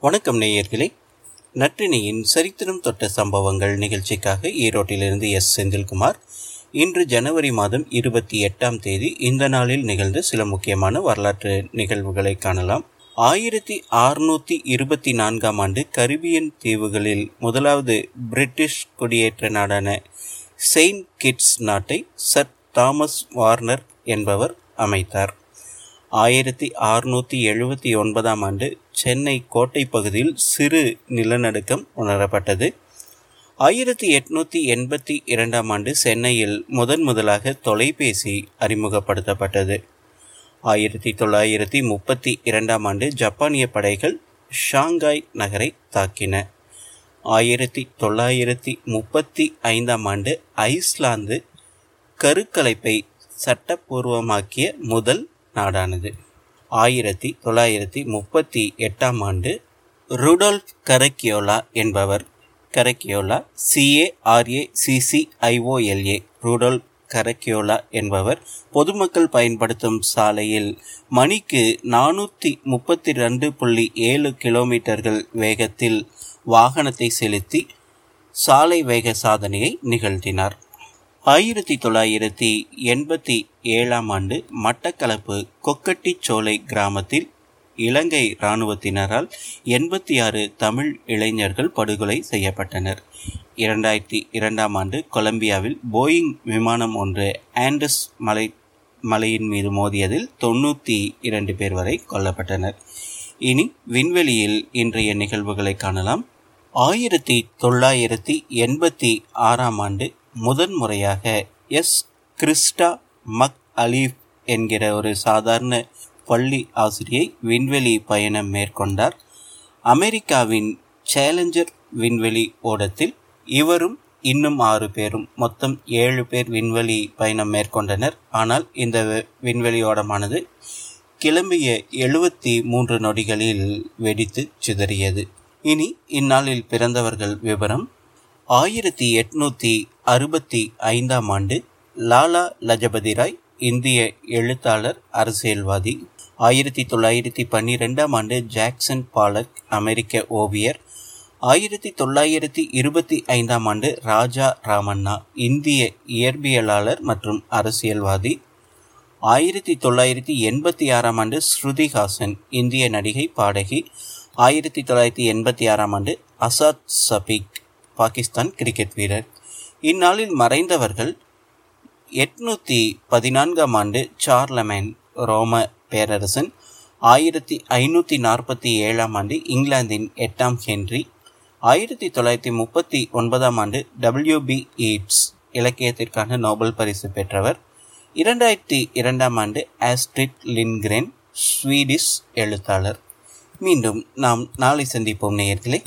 வணக்கம் நேயர்களே. நற்றினியின் சரித்திரம் தொட்ட சம்பவங்கள் நிகழ்ச்சிக்காக ஈரோட்டிலிருந்து எஸ். செந்தில்குமார். இன்று ஜனவரி மாதம் இருபத்தி எட்டாம் தேதி இந்த நாளில் நிகழ்ந்த சில முக்கியமான வரலாற்று நிகழ்வுகளை காணலாம். ஆயிரத்தி அறுநூத்தி இருபத்தி நான்காம் ஆண்டு கரிபியன் தீவுகளில் முதலாவது பிரிட்டிஷ் குடியேற்ற நாடான செயின்ட் கிட்ஸ் நாட்டை சர் தாமஸ் வார்னர் என்பவர் அமைத்தார். ஆயிரத்தி அறுநூற்றி எழுபத்தி ஒன்பதாம் ஆண்டு சென்னை கோட்டை பகுதியில் சிறு நிலநடுக்கம் உணரப்பட்டது. ஆயிரத்தி எட்நூற்றி எண்பத்தி இரண்டாம் ஆண்டு சென்னையில் முதன் முதலாக தொலைபேசி அறிமுகப்படுத்தப்பட்டது. ஆயிரத்தி தொள்ளாயிரத்தி முப்பத்தி இரண்டாம் ஆண்டு ஜப்பானிய படைகள் ஷாங்காய் நகரை தாக்கின. ஆயிரத்தி தொள்ளாயிரத்தி முப்பத்தி ஐந்தாம் ஆண்டு ஐஸ்லாந்து கருக்கலைப்பை சட்டப்பூர்வமாக்கிய முதல் நாடானது. ஆயிரத்தி தொள்ளாயிரத்தி முப்பத்தி எட்டாம் ஆண்டு ருடோல்ஃப் கரக்கியோலா என்பவர் கரக்கியோலா சிஏஆர்ஏ சிசிஐஓஎல்ஏ ருடோல்ஃப் கரக்கியோலா என்பவர் பொதுமக்கள் பயன்படுத்தும் சாலையில் மணிக்கு நானூற்றி முப்பத்தி ரெண்டு புள்ளி ஏழு கிலோமீட்டர்கள் வேகத்தில் வாகனத்தை செலுத்தி சாலை வேக சாதனையை நிகழ்த்தினார். ஆயிரத்தி தொள்ளாயிரத்தி எண்பத்தி ஏழாம் ஆண்டு மட்டக்களப்பு கொக்கட்டிச்சோலை கிராமத்தில் இலங்கை இராணுவத்தினரால் எண்பத்தி ஆறு தமிழ் இளைஞர்கள் படுகொலை செய்யப்பட்டனர். இரண்டாயிரத்தி இரண்டாம் ஆண்டு கொலம்பியாவில் போயிங் விமானம் ஒன்று ஆண்டஸ் மலை மலையின் மீது மோதியதில் தொண்ணூற்றி இரண்டு பேர் வரை கொல்லப்பட்டனர். இனி விண்வெளியில் இன்றைய நிகழ்வுகளை காணலாம். ஆயிரத்தி தொள்ளாயிரத்தி எண்பத்தி ஆறாம் ஆண்டு முதன்முறையாக எஸ். கிறிஸ்டா மக் அலீஃப் என்கிற ஒரு சாதாரண பள்ளி ஆசிரியை விண்வெளி பயணம் மேற்கொண்டார். அமெரிக்காவின் சேலஞ்சர் விண்வெளி ஓடத்தில் இவரும் இன்னும் ஆறு பேரும் மொத்தம் ஏழு பேர் விண்வெளி பயணம் மேற்கொண்டனர். ஆனால் இந்த விண்வெளி ஓடமானது கிளம்பிய எழுபத்தி மூன்று நொடிகளில் வெடித்து சிதறியது. இனி இந்நாளில் பிறந்தவர்கள் விவரம். ஆயிரத்தி எட்நூத்தி அறுபத்தி ஐந்தாம் ஆண்டு லாலா லஜபதி ராய் இந்திய எழுத்தாளர் அரசியல்வாதி. ஆயிரத்தி தொள்ளாயிரத்தி பன்னிரெண்டாம் ஆண்டு ஜாக்சன் பாலக் அமெரிக்க ஓவியர். ஆயிரத்தி தொள்ளாயிரத்தி இருபத்தி ஐந்தாம் ஆண்டு ராஜா ராமண்ணா இந்திய இயற்பியலாளர் மற்றும் அரசியல்வாதி. ஆயிரத்தி தொள்ளாயிரத்தி எண்பத்தி ஆறாம் ஆண்டு ஸ்ருதிஹாசன் இந்திய நடிகை பாடகி. ஆயிரத்தி தொள்ளாயிரத்தி எண்பத்தி ஆறாம் ஆண்டு அசாத் சபிக். பாகிஸ்தான் கிரிக்கெட் வீரர். இந்நாளில் மறைந்தவர்கள் எட்நூற்றி பதினான்காம் ஆண்டு சார்லமேன் ரோம பேரரசன் ஆயிரத்தி ஐநூற்றி நாற்பத்தி ஏழாம் ஆண்டு இங்கிலாந்தின் எட்டாம் ஹென்றி ஆயிரத்தி தொள்ளாயிரத்தி முப்பத்தி ஒன்பதாம் ஆண்டு டபிள்யூபி ஈட்ஸ் இலக்கியத்திற்கான நோபல் பரிசு பெற்றவர். இரண்டாயிரத்தி இரண்டாம் ஆண்டு ஆஸ்ட்ரிட் லின்கிரென் ஸ்வீடிஷ் எழுத்தாளர். மீண்டும் நாம் நாளை சந்திப்போம் நேயர்களே.